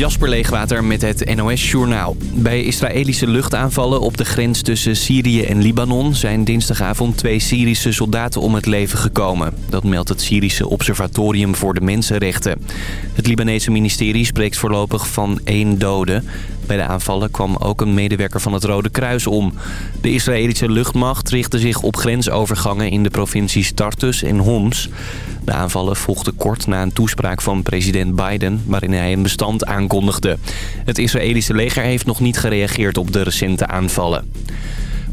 Jasper Leegwater met het NOS Journaal. Bij Israëlische luchtaanvallen op de grens tussen Syrië en Libanon... zijn dinsdagavond twee Syrische soldaten om het leven gekomen. Dat meldt het Syrische Observatorium voor de Mensenrechten. Het Libanese ministerie spreekt voorlopig van één dode. Bij de aanvallen kwam ook een medewerker van het Rode Kruis om. De Israëlische luchtmacht richtte zich op grensovergangen in de provincies Tartus en Homs. De aanvallen volgden kort na een toespraak van president Biden... waarin hij een bestand aankondigde. Het Israëlische leger heeft nog niet gereageerd op de recente aanvallen.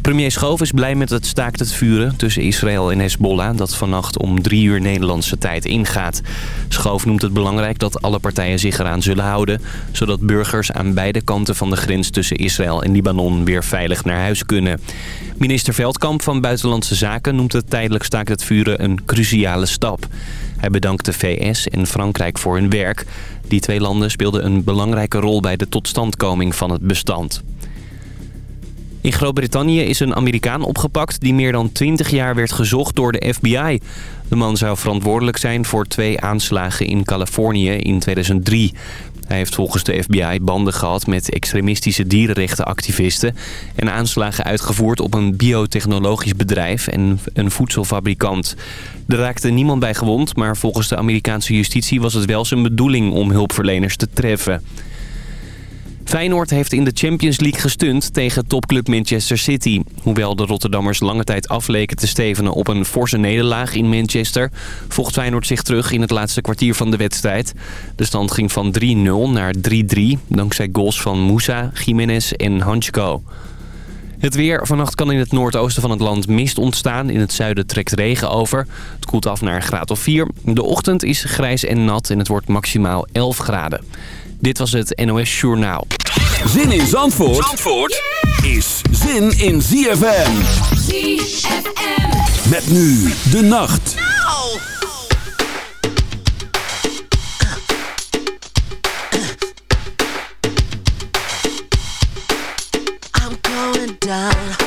Premier Schoof is blij met het staakt het vuren tussen Israël en Hezbollah... dat vannacht om drie uur Nederlandse tijd ingaat. Schoof noemt het belangrijk dat alle partijen zich eraan zullen houden... zodat burgers aan beide kanten van de grens tussen Israël en Libanon... weer veilig naar huis kunnen. Minister Veldkamp van Buitenlandse Zaken noemt het tijdelijk staakt het vuren een cruciale stap. Hij bedankt de VS en Frankrijk voor hun werk. Die twee landen speelden een belangrijke rol bij de totstandkoming van het bestand. In Groot-Brittannië is een Amerikaan opgepakt die meer dan 20 jaar werd gezocht door de FBI. De man zou verantwoordelijk zijn voor twee aanslagen in Californië in 2003. Hij heeft volgens de FBI banden gehad met extremistische dierenrechtenactivisten... en aanslagen uitgevoerd op een biotechnologisch bedrijf en een voedselfabrikant. Er raakte niemand bij gewond, maar volgens de Amerikaanse justitie was het wel zijn bedoeling om hulpverleners te treffen. Feyenoord heeft in de Champions League gestund tegen topclub Manchester City. Hoewel de Rotterdammers lange tijd afleken te stevenen op een forse nederlaag in Manchester... vocht Feyenoord zich terug in het laatste kwartier van de wedstrijd. De stand ging van 3-0 naar 3-3, dankzij goals van Moussa, Jiménez en Hanchko. Het weer. Vannacht kan in het noordoosten van het land mist ontstaan. In het zuiden trekt regen over. Het koelt af naar een graad of 4. De ochtend is grijs en nat en het wordt maximaal 11 graden. Dit was het NOS Journaal. Zin in Zandvoort, Zandvoort is zin in ZFM. ZFM. Met nu de nacht. I'm going down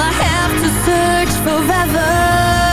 I have to search forever?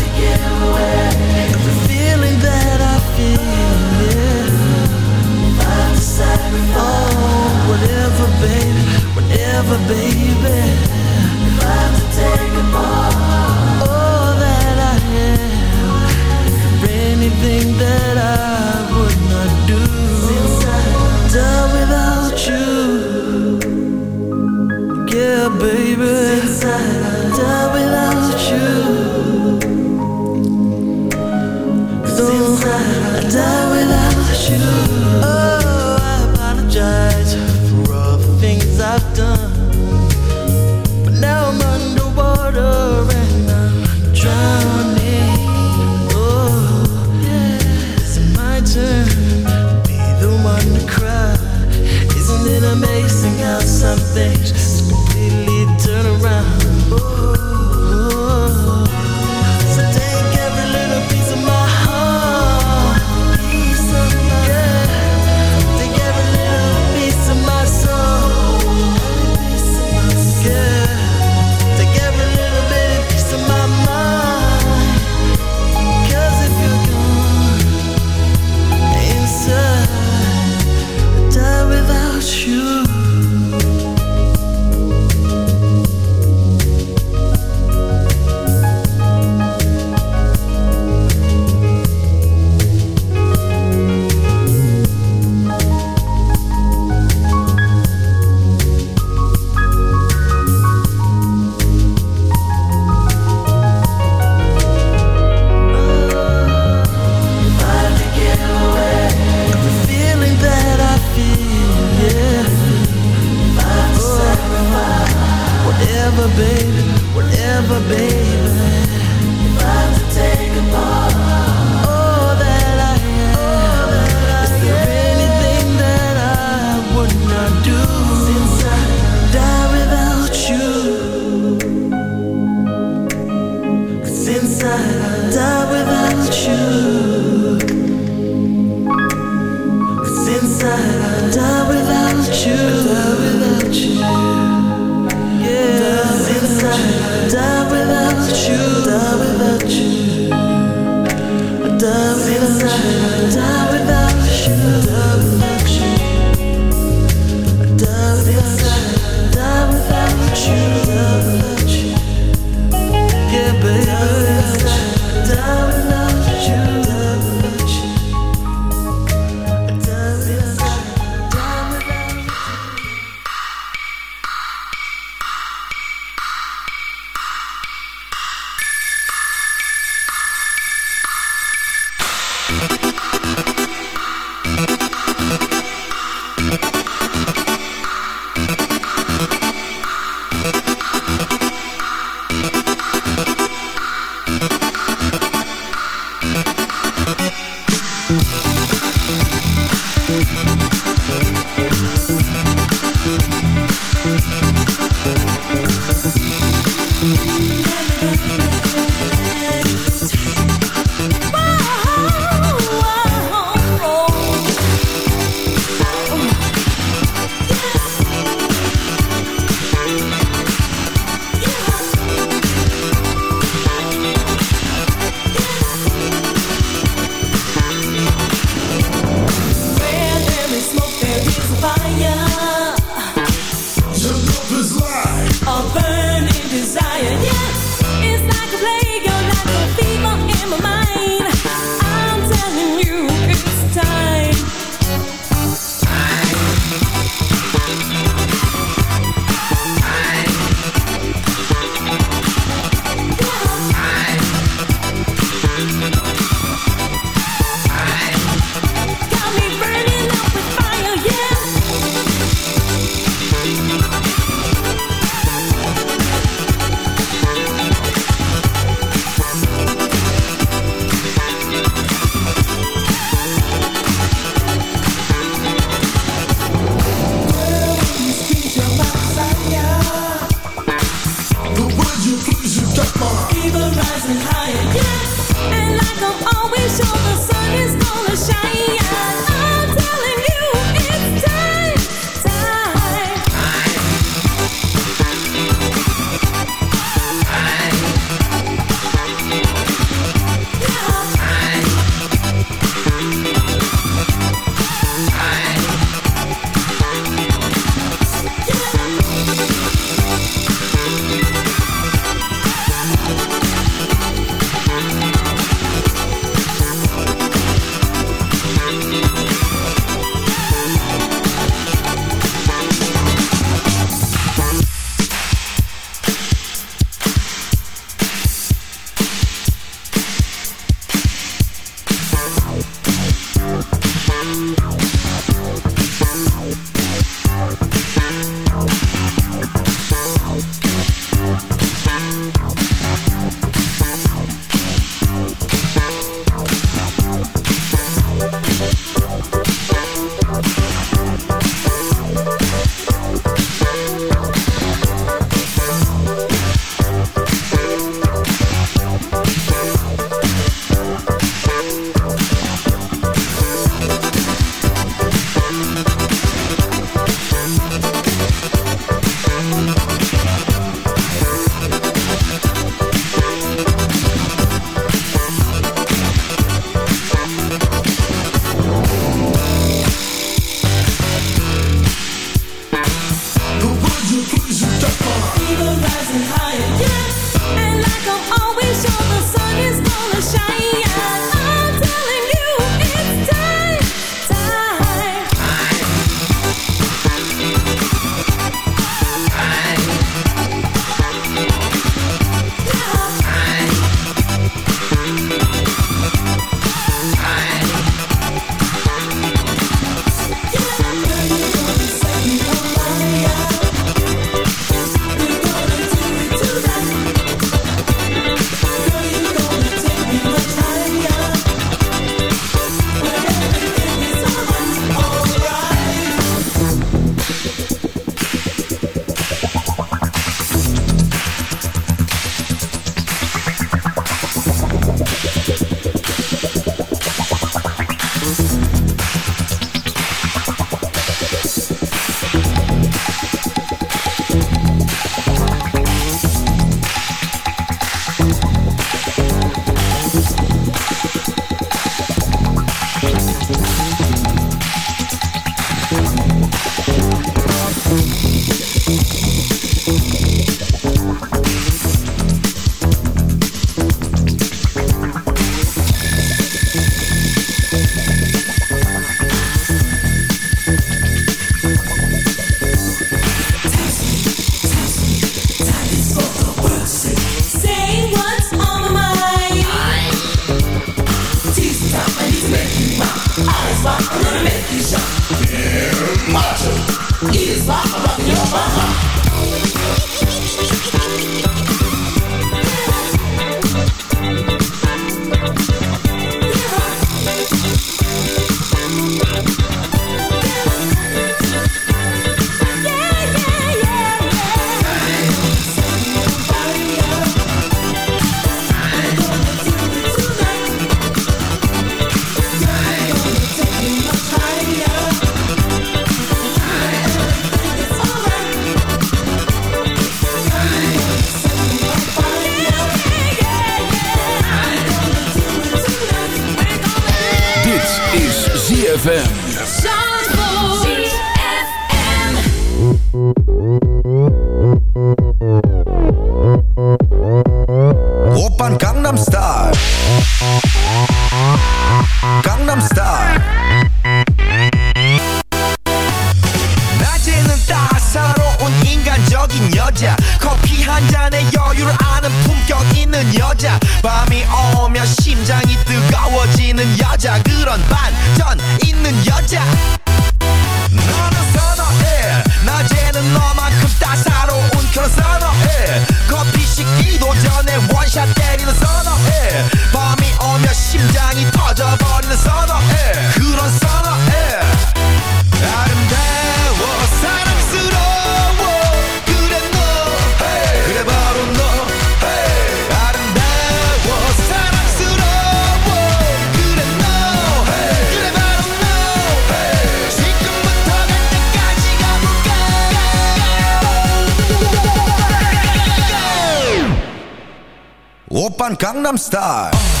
Gangnam Style.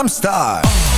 I'm star.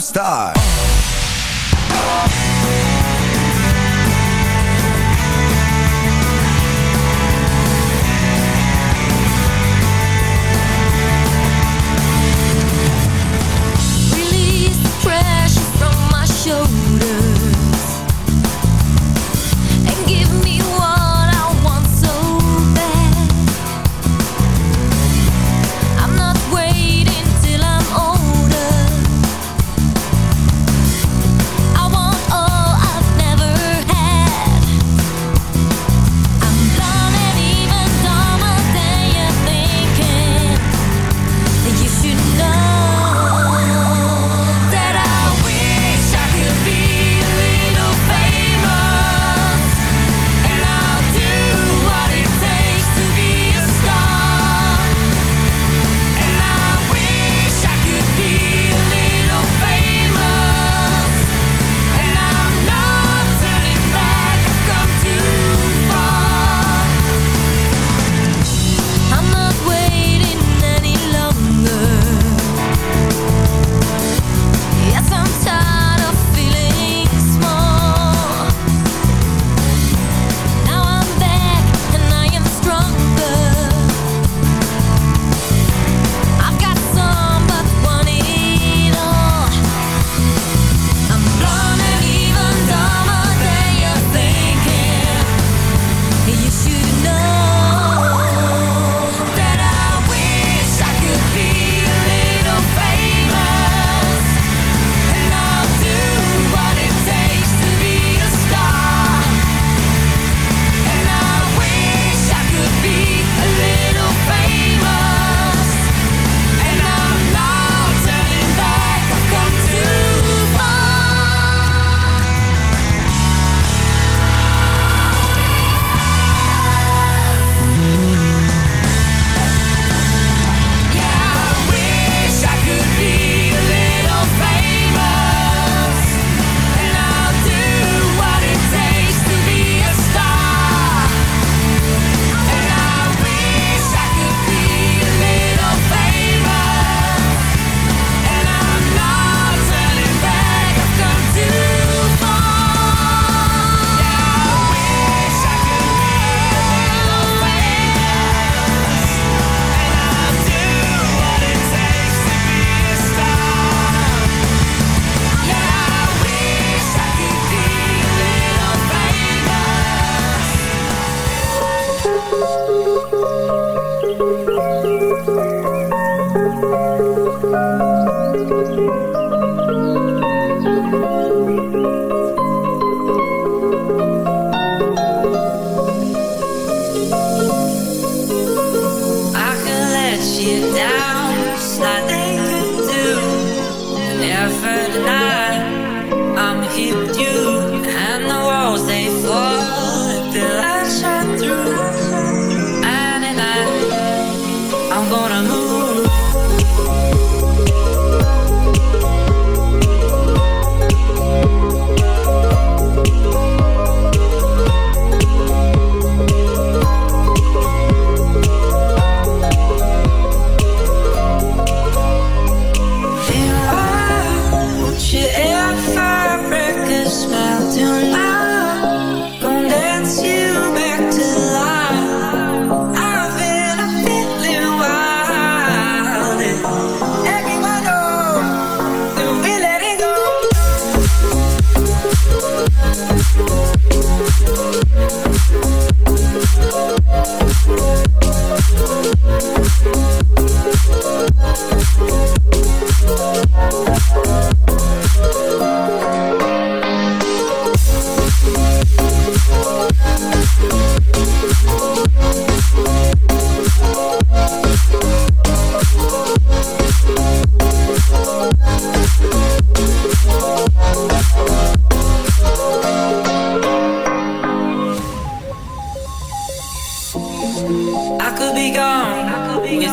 star.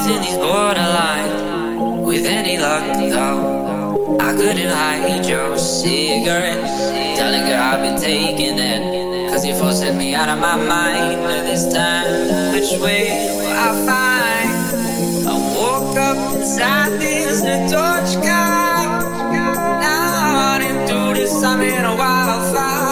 in these borderline. With any luck, though, I couldn't hide your cigarette. Telling her I've been taking it. Cause you forcing me out of my mind. But this time, which way will I find? I woke up inside this torch guy. Now I'm into this, I'm in a wildfire.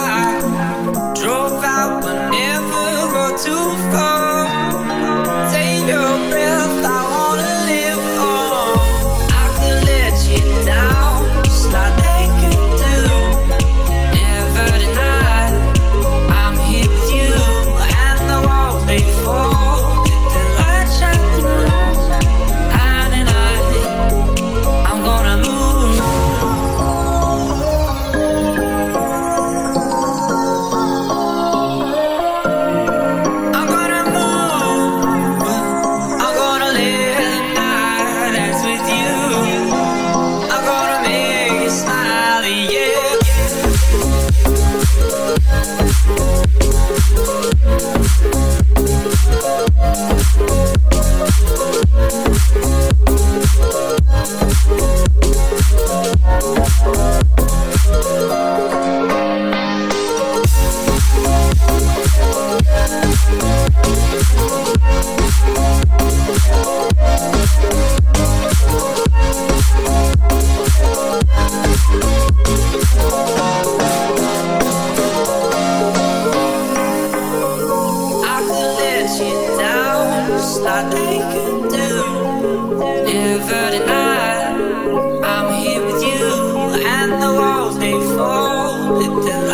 Yeah.